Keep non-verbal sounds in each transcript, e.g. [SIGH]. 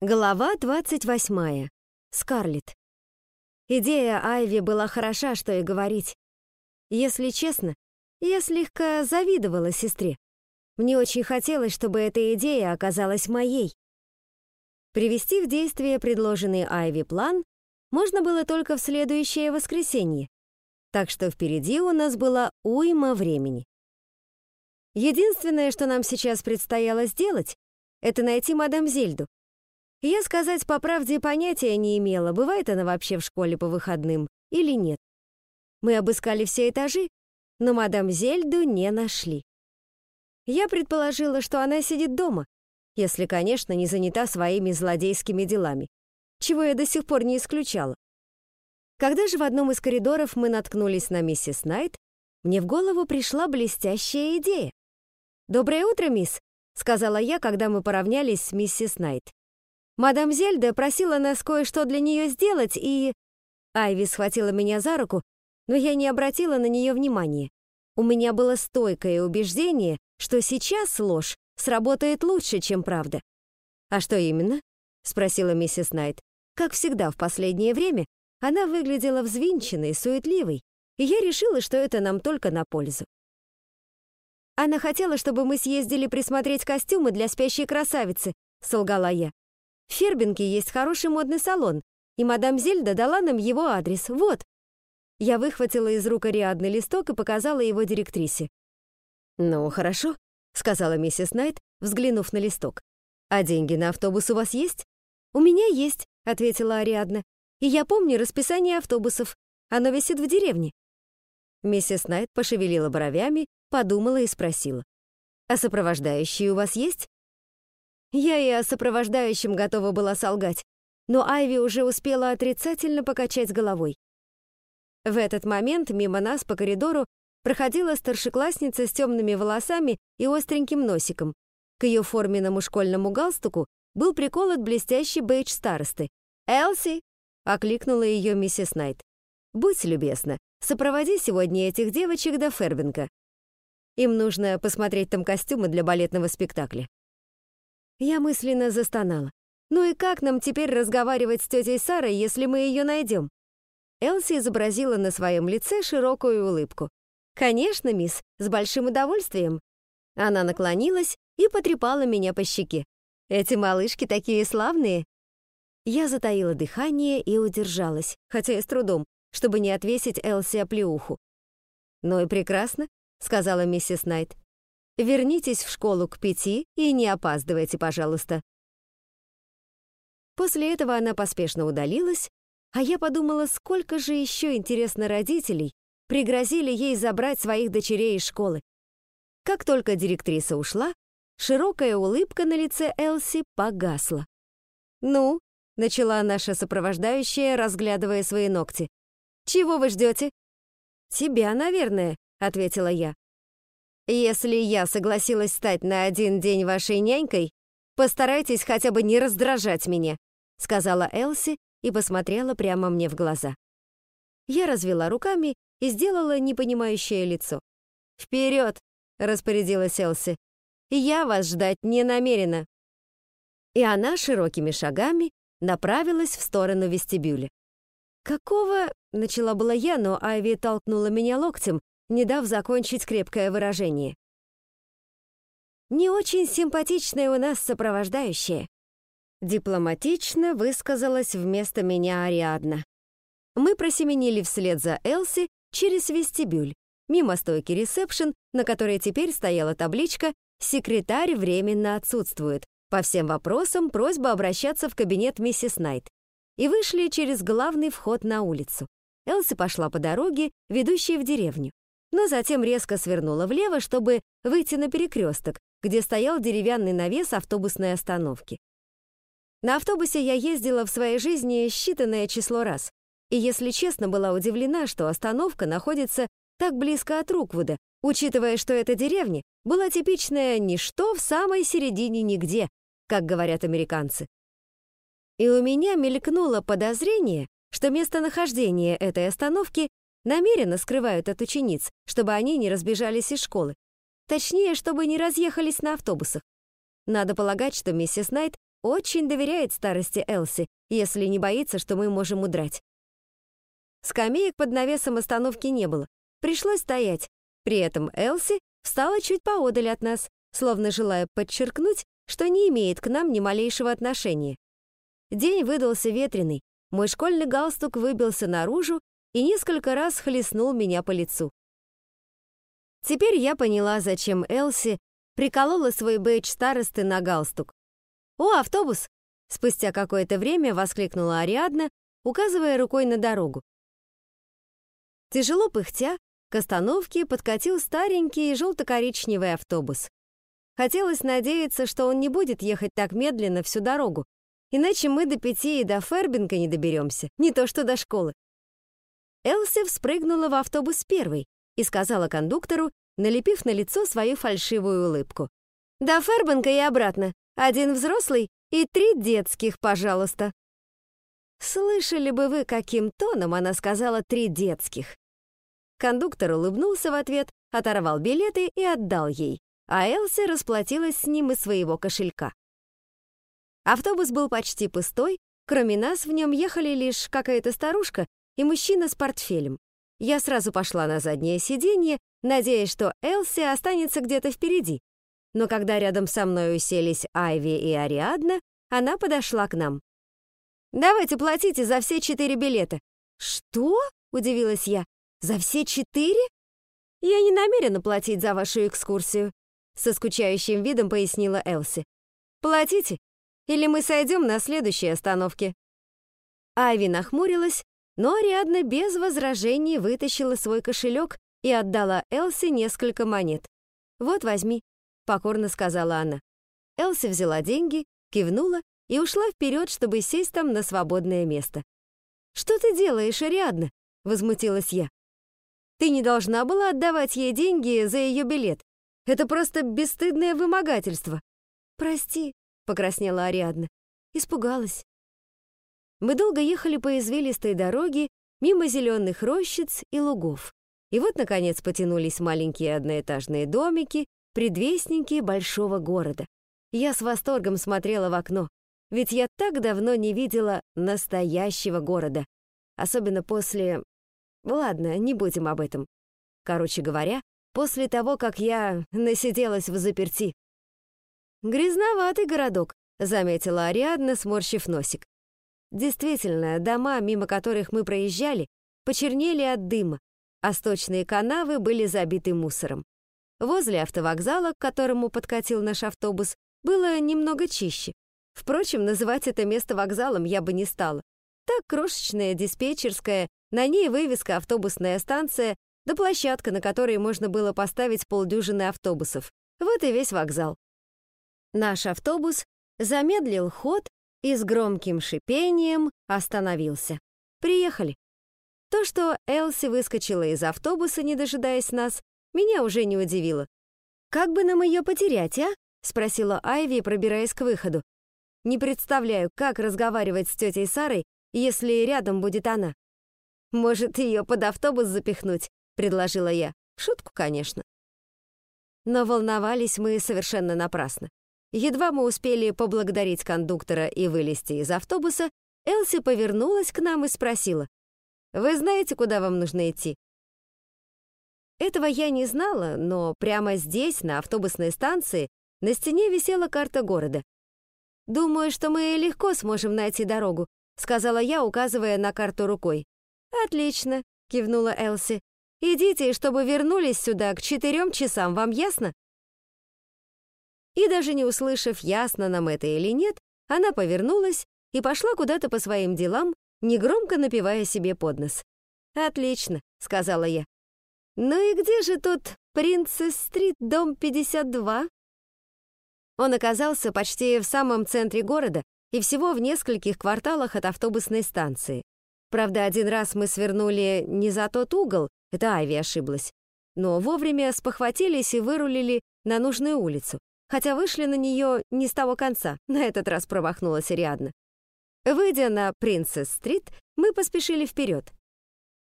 Глава 28. Скарлетт. Идея Айви была хороша, что и говорить. Если честно, я слегка завидовала сестре. Мне очень хотелось, чтобы эта идея оказалась моей. Привести в действие предложенный Айви план можно было только в следующее воскресенье, так что впереди у нас была уйма времени. Единственное, что нам сейчас предстояло сделать, это найти мадам Зельду, я сказать по правде понятия не имела, бывает она вообще в школе по выходным или нет. Мы обыскали все этажи, но мадам Зельду не нашли. Я предположила, что она сидит дома, если, конечно, не занята своими злодейскими делами, чего я до сих пор не исключала. Когда же в одном из коридоров мы наткнулись на миссис Найт, мне в голову пришла блестящая идея. «Доброе утро, мисс», — сказала я, когда мы поравнялись с миссис Найт. Мадам Зельда просила нас кое-что для нее сделать, и... Айви схватила меня за руку, но я не обратила на нее внимания. У меня было стойкое убеждение, что сейчас ложь сработает лучше, чем правда. «А что именно?» — спросила миссис Найт. Как всегда в последнее время, она выглядела взвинченной, суетливой, и я решила, что это нам только на пользу. «Она хотела, чтобы мы съездили присмотреть костюмы для спящей красавицы», — солгала я. В Фербинке есть хороший модный салон, и мадам Зельда дала нам его адрес. Вот». Я выхватила из рук Ариадны листок и показала его директрисе. «Ну, хорошо», — сказала миссис Найт, взглянув на листок. «А деньги на автобус у вас есть?» «У меня есть», — ответила Ариадна. «И я помню расписание автобусов. Оно висит в деревне». Миссис Найт пошевелила бровями, подумала и спросила. «А сопровождающие у вас есть?» Я и о сопровождающем готова была солгать, но Айви уже успела отрицательно покачать головой. В этот момент мимо нас по коридору проходила старшеклассница с темными волосами и остреньким носиком. К ее форменному школьному галстуку был приколот блестящий бейдж старосты. «Элси!» — окликнула ее миссис Найт. «Будь любезна, сопроводи сегодня этих девочек до Фербинга. Им нужно посмотреть там костюмы для балетного спектакля». Я мысленно застонала. «Ну и как нам теперь разговаривать с тетей Сарой, если мы ее найдем?» Элси изобразила на своем лице широкую улыбку. «Конечно, мисс, с большим удовольствием». Она наклонилась и потрепала меня по щеке. «Эти малышки такие славные!» Я затаила дыхание и удержалась, хотя и с трудом, чтобы не отвесить Элси оплеуху. «Ну и прекрасно», — сказала миссис Найт. Вернитесь в школу к пяти и не опаздывайте, пожалуйста». После этого она поспешно удалилась, а я подумала, сколько же еще, интересно, родителей пригрозили ей забрать своих дочерей из школы. Как только директриса ушла, широкая улыбка на лице Элси погасла. «Ну», — начала наша сопровождающая, разглядывая свои ногти, «чего вы ждете?» «Тебя, наверное», — ответила я. Если я согласилась стать на один день вашей нянькой, постарайтесь хотя бы не раздражать меня», сказала Элси и посмотрела прямо мне в глаза. Я развела руками и сделала непонимающее лицо. «Вперед!» — распорядилась Элси. «Я вас ждать не намерена». И она широкими шагами направилась в сторону вестибюля. «Какого...» — начала была я, но Айви толкнула меня локтем, не дав закончить крепкое выражение. «Не очень симпатичное у нас сопровождающее», дипломатично высказалась вместо меня Ариадна. Мы просеменили вслед за Элси через вестибюль, мимо стойки ресепшн, на которой теперь стояла табличка «Секретарь временно отсутствует». По всем вопросам просьба обращаться в кабинет миссис Найт. И вышли через главный вход на улицу. Элси пошла по дороге, ведущей в деревню но затем резко свернула влево, чтобы выйти на перекресток, где стоял деревянный навес автобусной остановки. На автобусе я ездила в своей жизни считанное число раз, и, если честно, была удивлена, что остановка находится так близко от Руквуда, учитывая, что эта деревня была типичная ничто в самой середине нигде, как говорят американцы. И у меня мелькнуло подозрение, что местонахождение этой остановки намеренно скрывают от учениц, чтобы они не разбежались из школы. Точнее, чтобы не разъехались на автобусах. Надо полагать, что миссис Найт очень доверяет старости Элси, если не боится, что мы можем удрать. Скамеек под навесом остановки не было. Пришлось стоять. При этом Элси встала чуть поодаль от нас, словно желая подчеркнуть, что не имеет к нам ни малейшего отношения. День выдался ветреный, мой школьный галстук выбился наружу и несколько раз хлестнул меня по лицу. Теперь я поняла, зачем Элси приколола свой бейдж старосты на галстук. «О, автобус!» — спустя какое-то время воскликнула Ариадна, указывая рукой на дорогу. Тяжело пыхтя, к остановке подкатил старенький желто-коричневый автобус. Хотелось надеяться, что он не будет ехать так медленно всю дорогу, иначе мы до пяти и до Фербинга не доберемся, не то что до школы. Элси вспрыгнула в автобус первой и сказала кондуктору, налепив на лицо свою фальшивую улыбку. «До Фербинга и обратно. Один взрослый и три детских, пожалуйста». Слышали бы вы, каким тоном она сказала «три детских». Кондуктор улыбнулся в ответ, оторвал билеты и отдал ей а Элси расплатилась с ним из своего кошелька. Автобус был почти пустой, кроме нас в нем ехали лишь какая-то старушка и мужчина с портфелем. Я сразу пошла на заднее сиденье, надеясь, что Элси останется где-то впереди. Но когда рядом со мной уселись Айви и Ариадна, она подошла к нам. «Давайте платите за все четыре билета». «Что?» — удивилась я. «За все четыре?» «Я не намерена платить за вашу экскурсию со скучающим видом пояснила Элси. «Платите, или мы сойдем на следующей остановке». Айви нахмурилась, но Ариадна без возражений вытащила свой кошелек и отдала Элси несколько монет. «Вот, возьми», — покорно сказала она. Элси взяла деньги, кивнула и ушла вперед, чтобы сесть там на свободное место. «Что ты делаешь, Ариадна?» — возмутилась я. «Ты не должна была отдавать ей деньги за ее билет. Это просто бесстыдное вымогательство. Прости, покраснела Ариадна. Испугалась. Мы долго ехали по извилистой дороге мимо зеленых рощиц и лугов. И вот, наконец, потянулись маленькие одноэтажные домики, предвестники большого города. Я с восторгом смотрела в окно, ведь я так давно не видела настоящего города. Особенно после... Ладно, не будем об этом. Короче говоря, после того, как я насиделась в заперти. «Грязноватый городок», — заметила Ариадна, сморщив носик. Действительно, дома, мимо которых мы проезжали, почернели от дыма, а сточные канавы были забиты мусором. Возле автовокзала, к которому подкатил наш автобус, было немного чище. Впрочем, называть это место вокзалом я бы не стала. Так крошечная диспетчерская, на ней вывеска «Автобусная станция» да площадка, на которой можно было поставить полдюжины автобусов. Вот и весь вокзал. Наш автобус замедлил ход и с громким шипением остановился. Приехали. То, что Элси выскочила из автобуса, не дожидаясь нас, меня уже не удивило. «Как бы нам ее потерять, а?» — спросила Айви, пробираясь к выходу. «Не представляю, как разговаривать с тетей Сарой, если рядом будет она. Может, ее под автобус запихнуть предложила я. Шутку, конечно. Но волновались мы совершенно напрасно. Едва мы успели поблагодарить кондуктора и вылезти из автобуса, Элси повернулась к нам и спросила, «Вы знаете, куда вам нужно идти?» Этого я не знала, но прямо здесь, на автобусной станции, на стене висела карта города. «Думаю, что мы легко сможем найти дорогу», сказала я, указывая на карту рукой. «Отлично», — кивнула Элси. Идите, чтобы вернулись сюда к четырем часам, вам ясно?» И даже не услышав, ясно нам это или нет, она повернулась и пошла куда-то по своим делам, негромко напивая себе под нос. «Отлично», — сказала я. «Ну и где же тут Принцесс-стрит, дом 52?» Он оказался почти в самом центре города и всего в нескольких кварталах от автобусной станции. Правда, один раз мы свернули не за тот угол, это Айви ошиблась. Но вовремя спохватились и вырулили на нужную улицу, хотя вышли на нее не с того конца, [LAUGHS] на этот раз промахнулась Ариадна. Выйдя на Принцесс-стрит, мы поспешили вперед.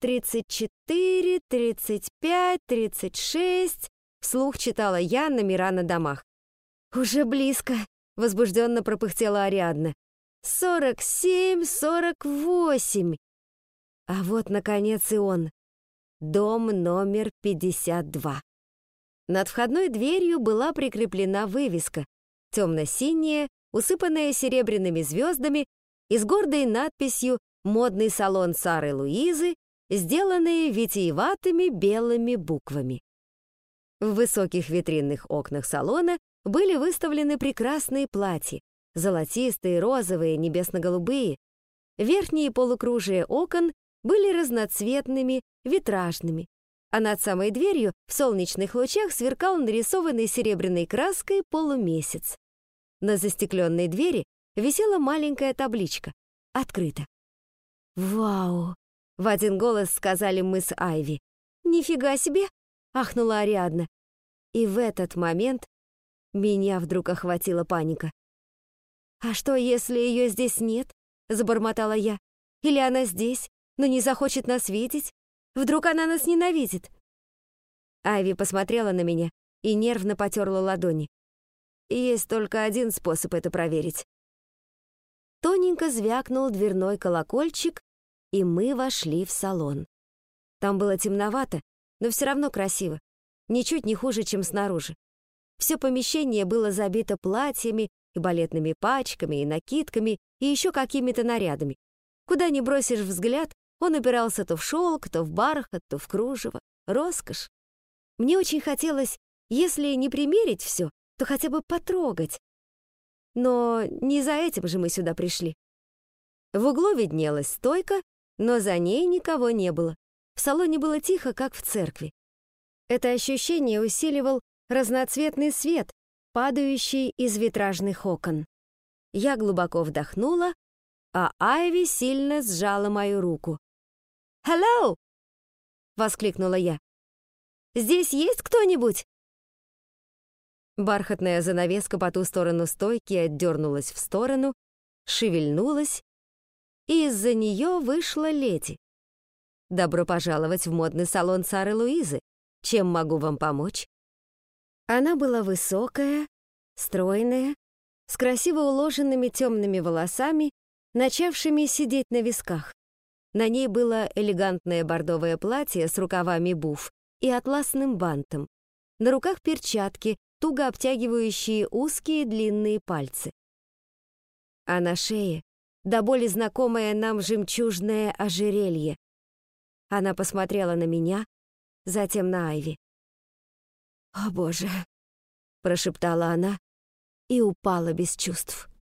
34, 35, 36, вслух читала я номера на домах. «Уже близко», — возбужденно пропыхтела Ариадна. «Сорок семь, сорок восемь!» А вот, наконец, и он. Дом номер 52. Над входной дверью была прикреплена вывеска, темно-синяя, усыпанная серебряными звездами и с гордой надписью «Модный салон Сары Луизы», сделанные витиеватыми белыми буквами. В высоких витринных окнах салона были выставлены прекрасные платья, золотистые, розовые, небесно-голубые. Верхние полукружия окон были разноцветными, витражными, а над самой дверью в солнечных лучах сверкал нарисованный серебряной краской полумесяц. На застекленной двери висела маленькая табличка «Открыто». «Вау!» — в один голос сказали мы с Айви. «Нифига себе!» — ахнула Ариадна. И в этот момент меня вдруг охватила паника. «А что, если ее здесь нет?» — забормотала я. «Или она здесь, но не захочет нас видеть? Вдруг она нас ненавидит?» Айви посмотрела на меня и нервно потерла ладони. Есть только один способ это проверить. Тоненько звякнул дверной колокольчик, и мы вошли в салон. Там было темновато, но все равно красиво, ничуть не хуже, чем снаружи. Все помещение было забито платьями и балетными пачками, и накидками, и еще какими-то нарядами. Куда ни бросишь взгляд, он упирался то в шелк, то в бархат, то в кружево. Роскошь. Мне очень хотелось, если не примерить все, то хотя бы потрогать. Но не за этим же мы сюда пришли. В углу виднелась стойка, но за ней никого не было. В салоне было тихо, как в церкви. Это ощущение усиливал разноцветный свет, падающий из витражных окон. Я глубоко вдохнула, а Айви сильно сжала мою руку. «Hello!» — воскликнула я. «Здесь есть кто-нибудь?» Бархатная занавеска по ту сторону стойки отдернулась в сторону, шевельнулась, и из-за нее вышла леди. «Добро пожаловать в модный салон Сары Луизы. Чем могу вам помочь?» Она была высокая, стройная, с красиво уложенными темными волосами, начавшими сидеть на висках. На ней было элегантное бордовое платье с рукавами буф и атласным бантом. На руках перчатки, туго обтягивающие узкие длинные пальцы. А на шее до боли знакомое нам жемчужное ожерелье. Она посмотрела на меня, затем на Айви. «О, Боже!» — прошептала она и упала без чувств.